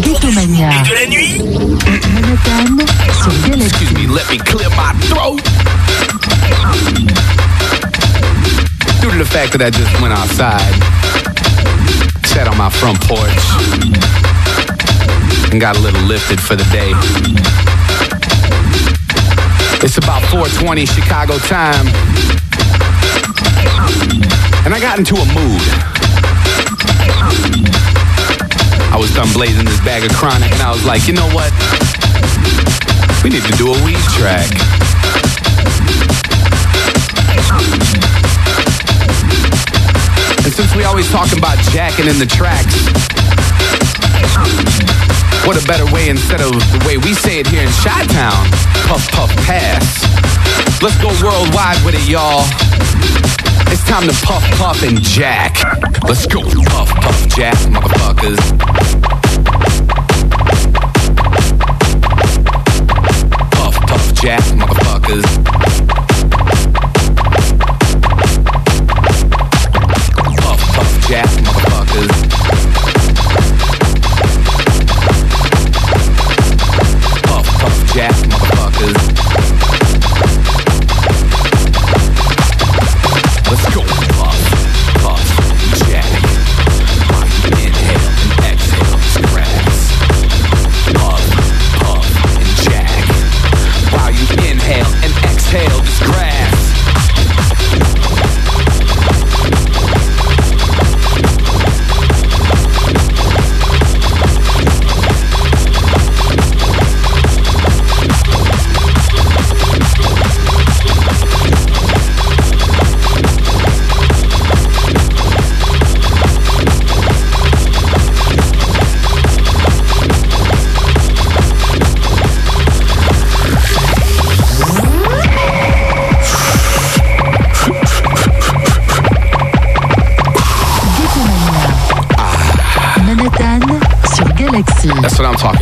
Ghettomania. de la nuit. Manatane sur Galaxie. Excuse me, let me clear my throat. Due to the fact that I just went outside, sat on my front porch, and got a little lifted for the day. It's about 4:20 Chicago time, and I got into a mood. I was done blazing this bag of chronic, and I was like, you know what? We need to do a weed track. And since we always talking about jacking in the tracks, what a better way instead of the way we say it here in Chi-Town, puff puff pass. Let's go worldwide with it, y'all. It's time to puff puff and jack. Let's go puff puff jack, motherfuckers. Puff puff jack, motherfuckers. Puff puff jack, motherfuckers. Puff puff jack,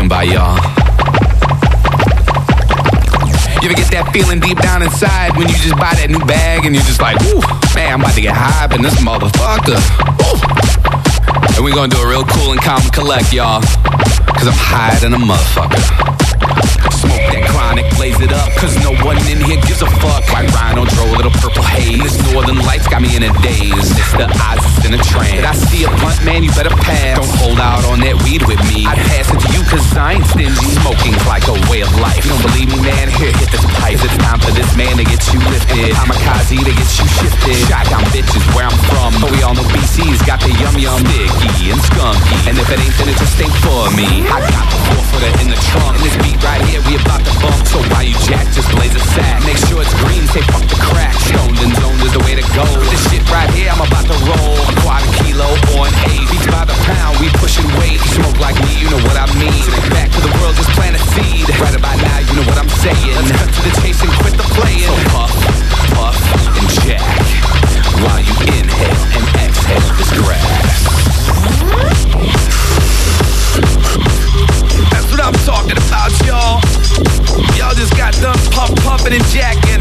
About, y'all. You ever get that feeling deep down inside when you just buy that new bag and you're just like, Ooh, man, I'm about to get high in this motherfucker. Ooh. And we're gonna do a real cool and calm collect, y'all. Cause I'm higher than a motherfucker. Chronic, blaze it up, cause no one in here gives a fuck. White rhino drove a little purple haze. This northern lights got me in a daze. The Oasis in a trance. Did I see a blunt, man? You better pass. Don't hold out on that weed with me. I'd pass it to you, cause I ain't stingy. Smoking's like a way of life. You don't believe me, man? Here, hit this pipe. It's time for this man to get you lifted. Kamikaze to get you shifted. Shotgun bitches where I'm from. But we all know BC's got the yum yum. Sticky and skunky. And if it ain't, then it just ain't for me. I got the four footer in the trunk. And this beat right here, we about to bump. So why you jack, just blaze a sack. Make sure it's green, say fuck the crack. Stoned and zoned is the way to go. This shit right here, I'm about to roll. A quarter kilo or an eight. Beats by the pound, we pushing weight. Smoke like me, you know what I mean. Back to the world, just plant a seed. Right about now, you know what I'm saying. Let's cut to the chase and quit the playing. So puff, puff, and jack. While you inhale and exhale this grass. What I'm talking about, y'all. Y'all just got done puff puffing and jacking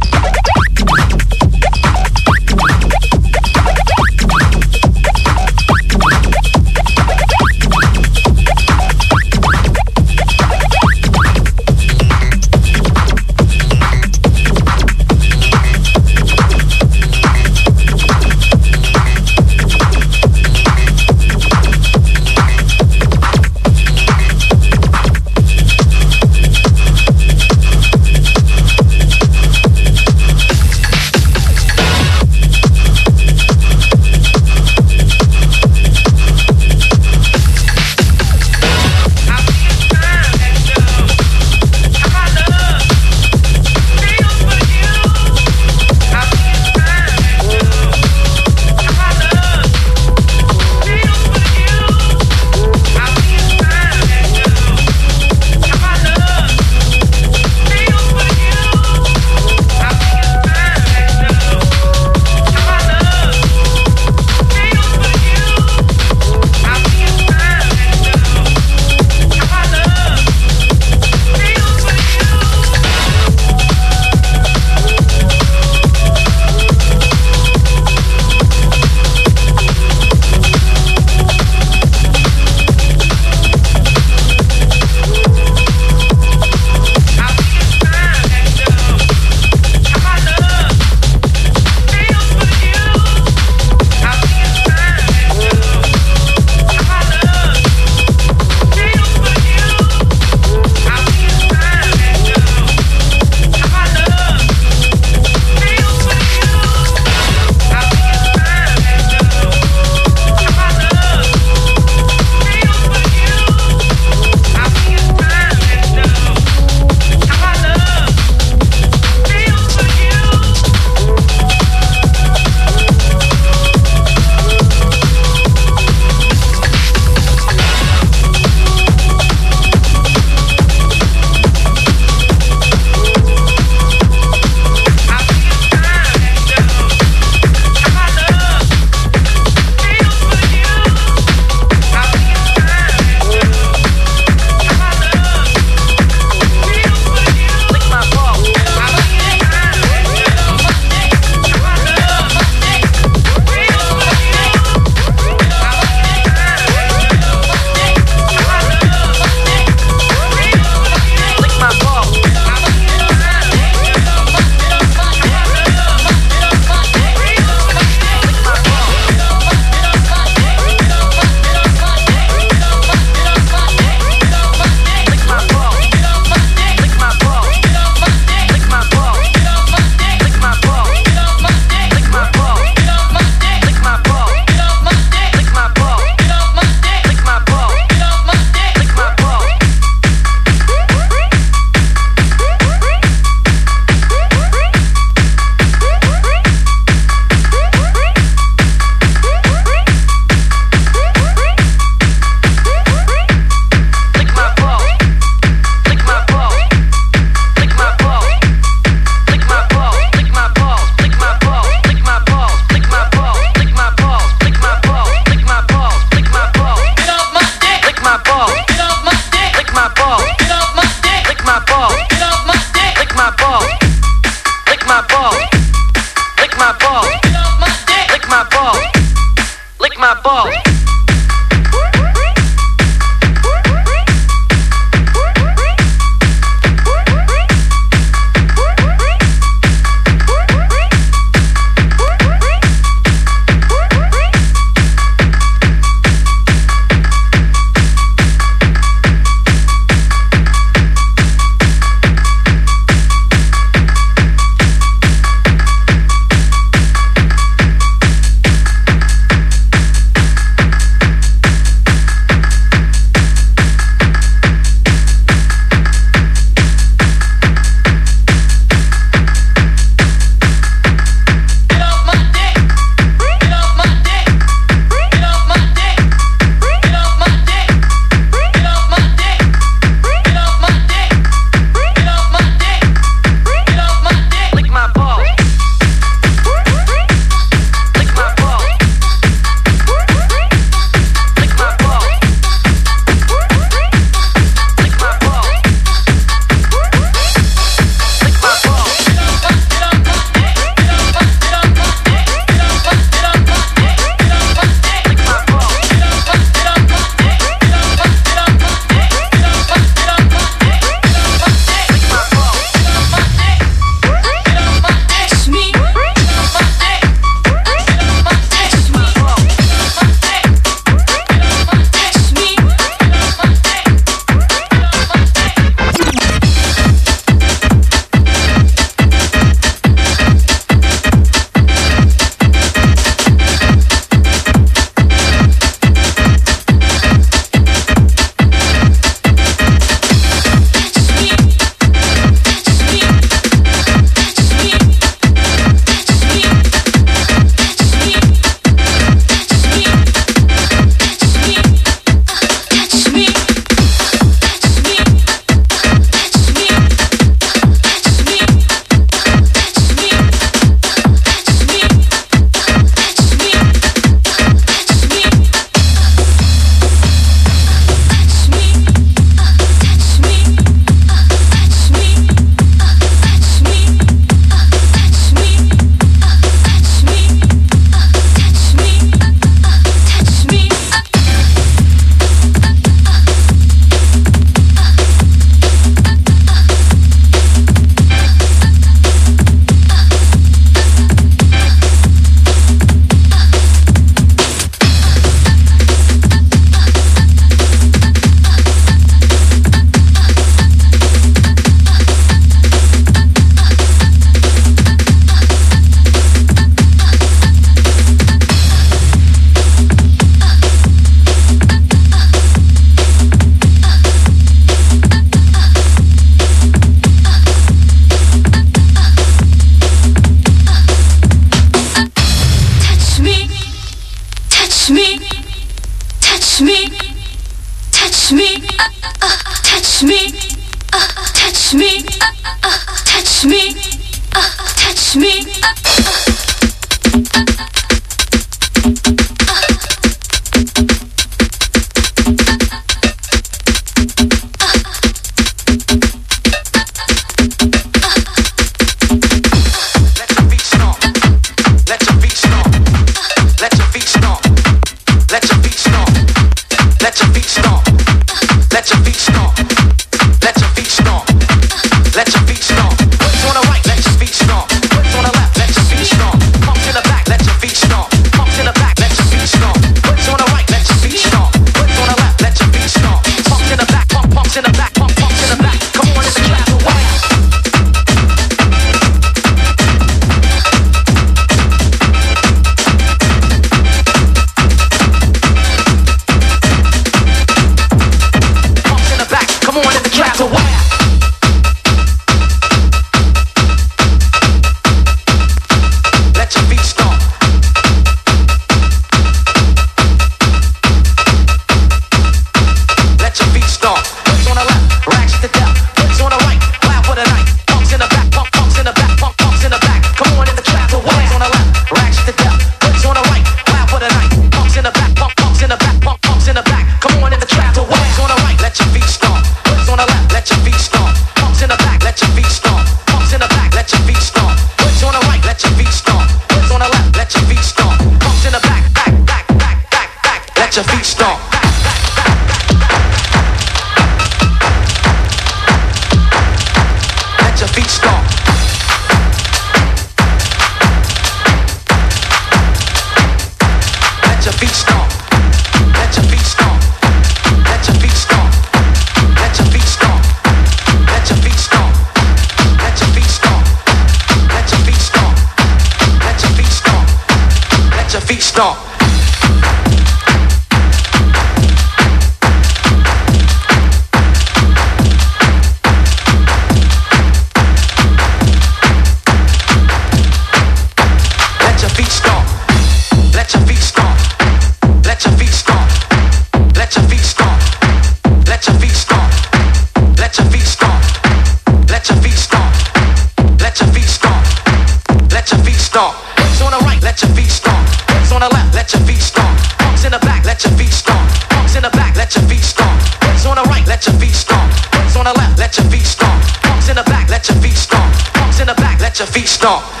到。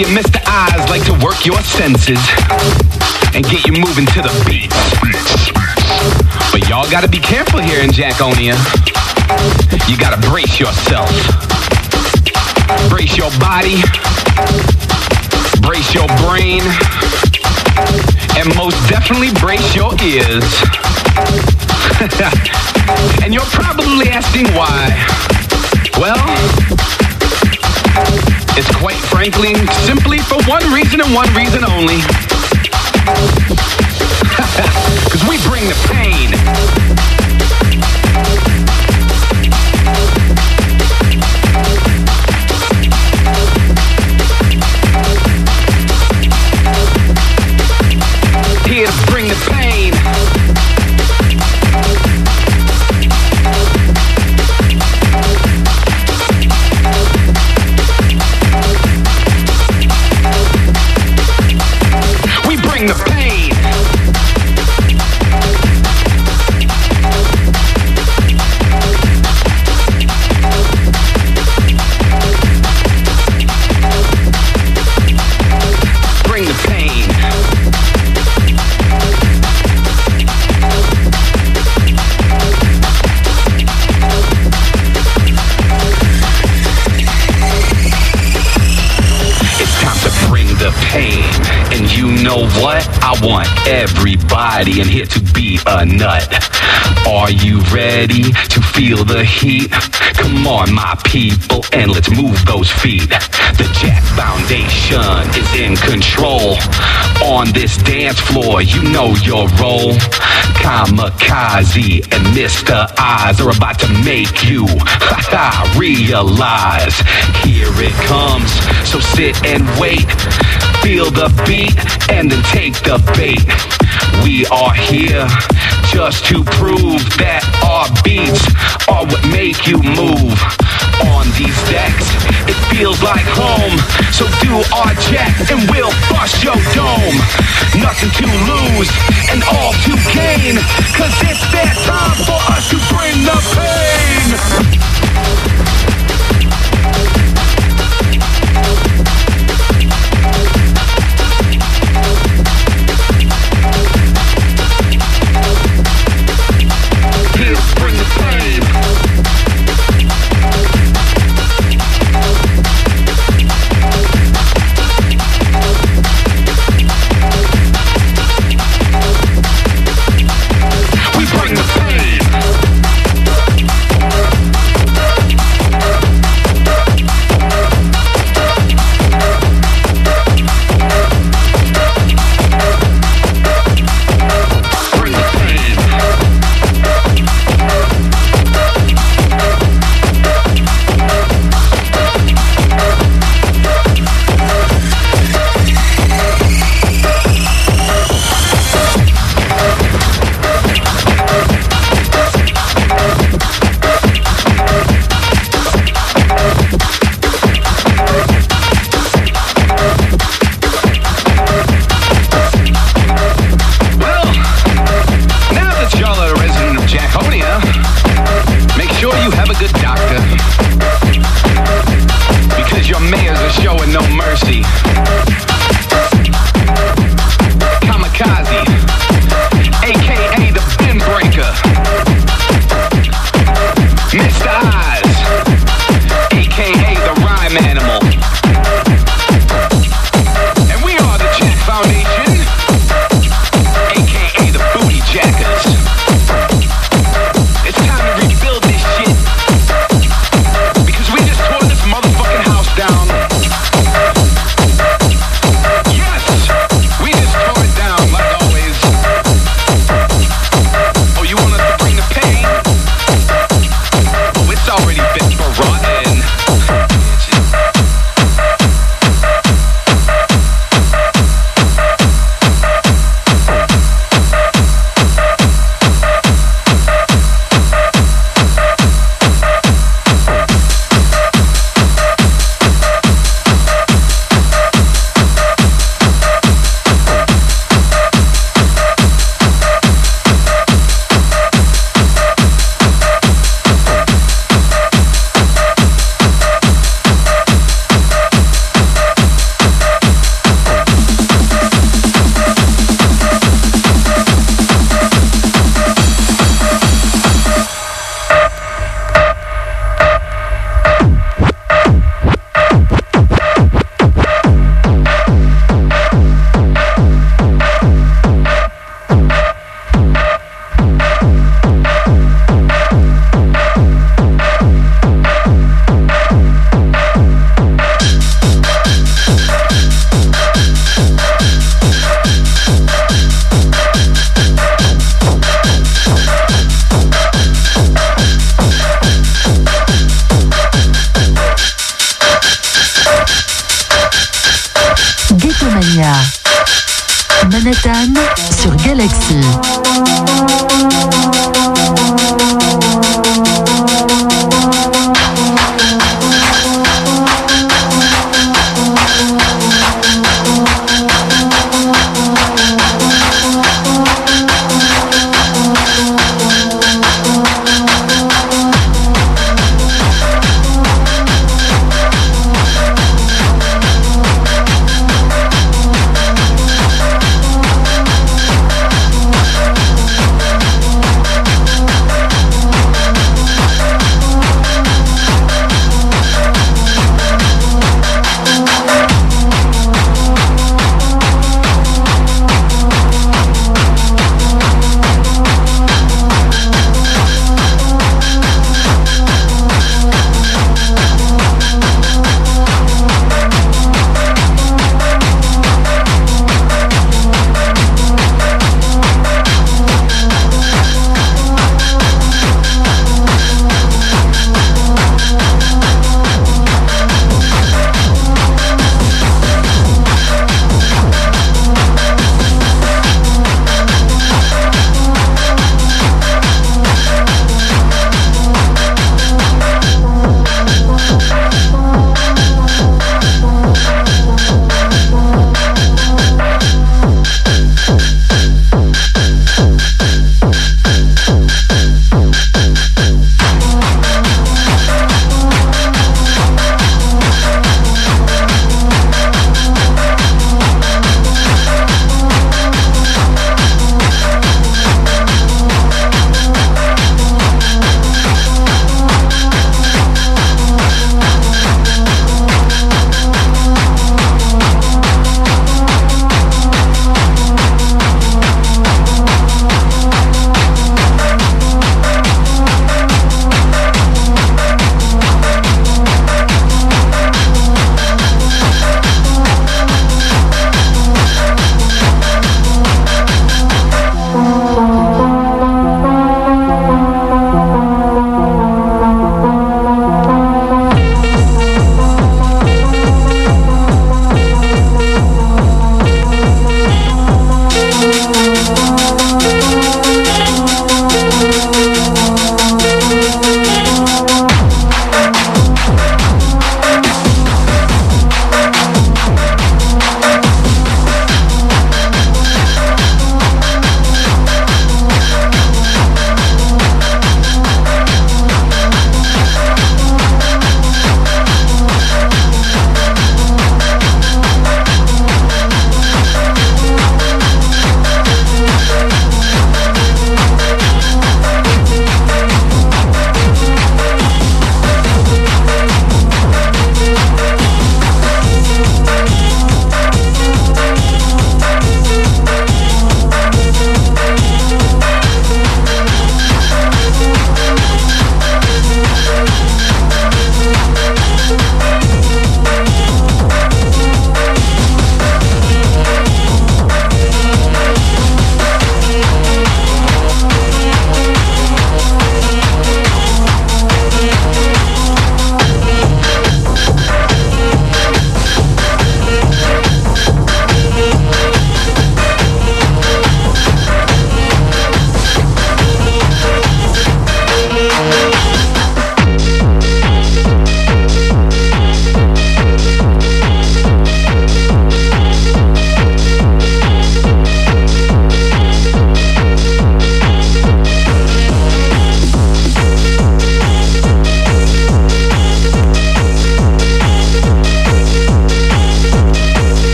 And Mr. Eyes like to work your senses and get you moving to the beats. But y'all gotta be careful here in Jackonia. You gotta brace yourself. Brace your body. Brace your brain. And most definitely brace your ears. and you're probably asking why. Well, it's quite frankly simply for one reason and one reason only. Because we bring the pain. What? I want everybody in here to be a nut. Are you ready to feel the heat? Come on, my people, and let's move those feet. The Jack Foundation is in control. On this dance floor, you know your role. Kamikaze and Mr. Eyes are about to make you realize. Here it comes, so sit and wait. Feel the beat and then take the bait. We are here just to prove that our beats are what make you move. On these decks, it feels like home. So do our jack and we'll bust your dome. Nothing to lose and all to gain. Cause it's that time for us to bring the pain.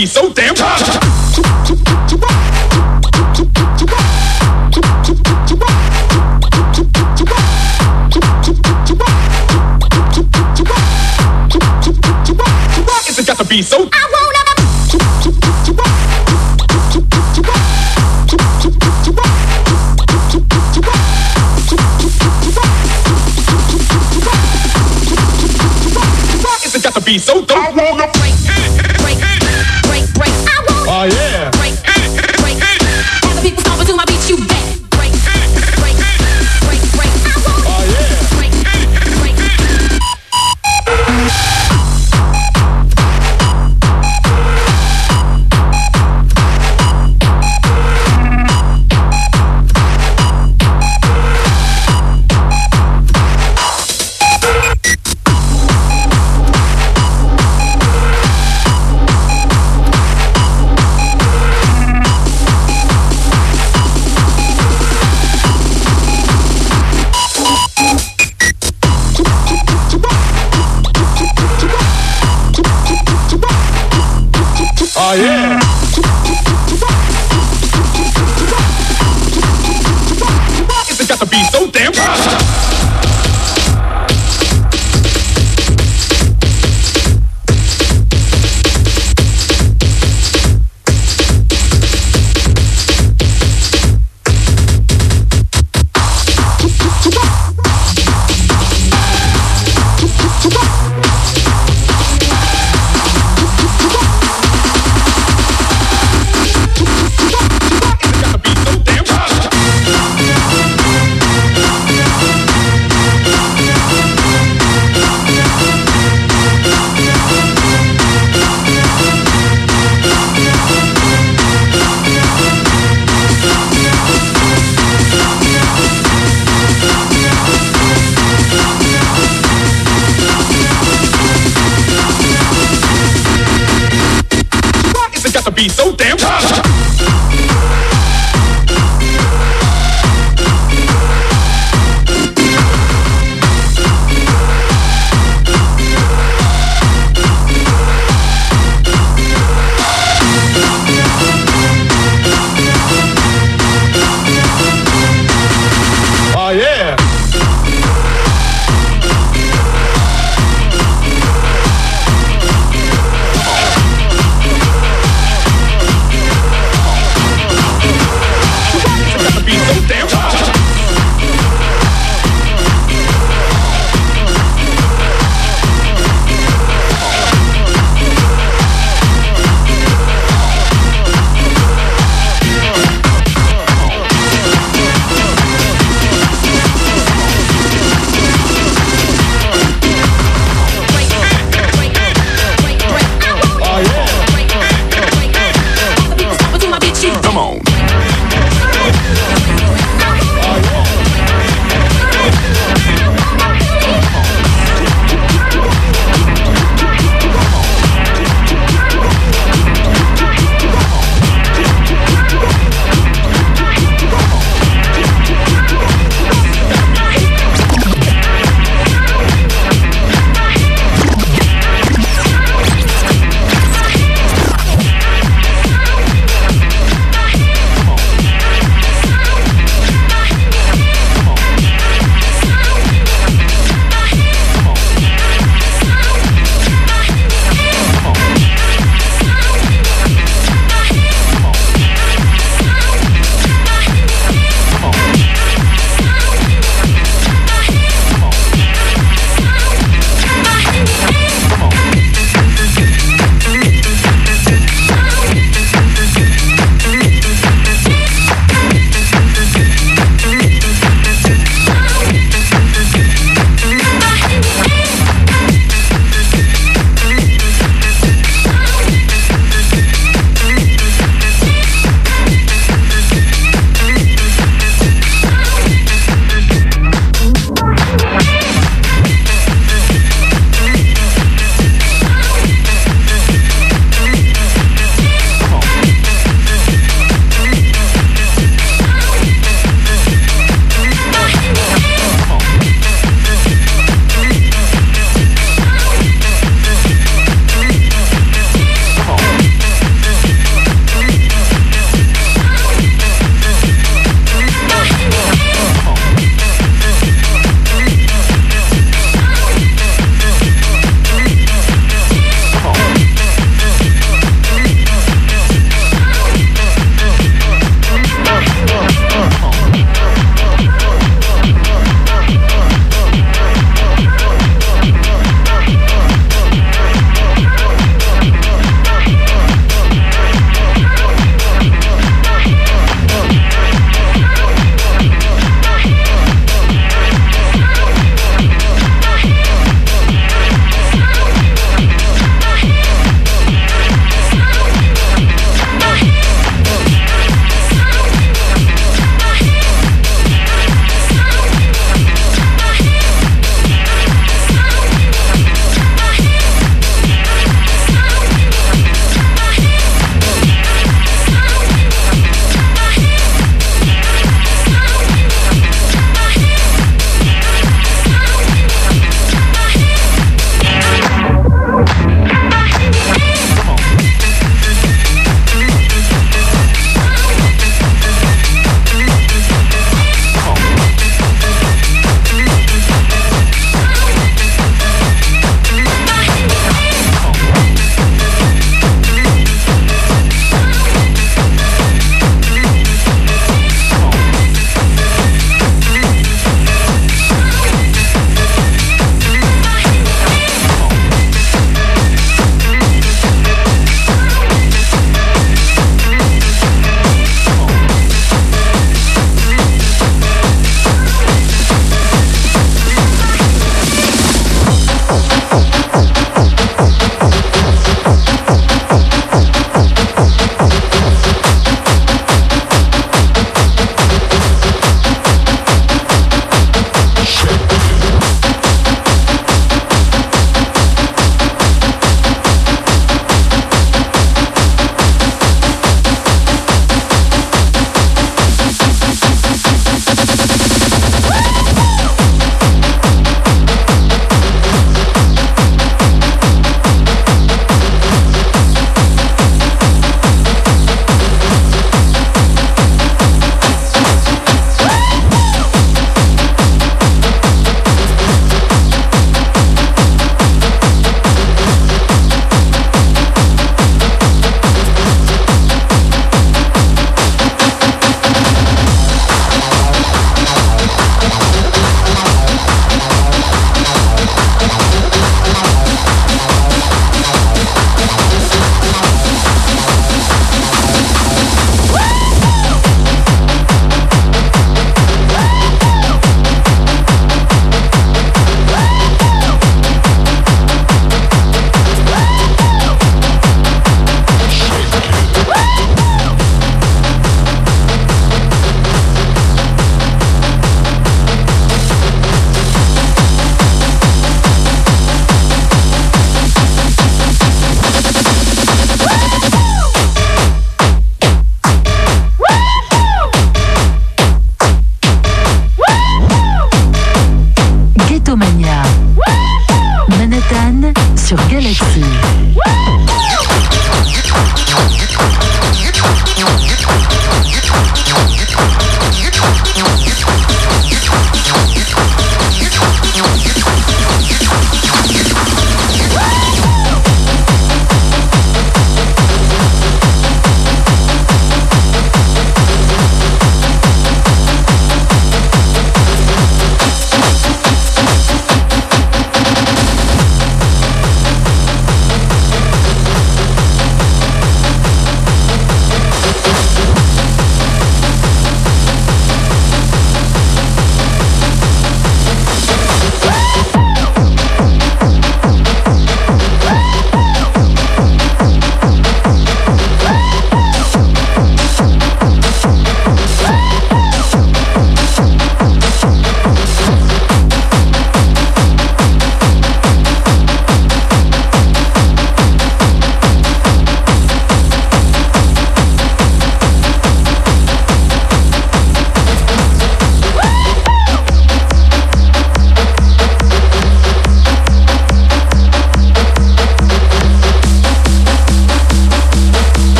Beat so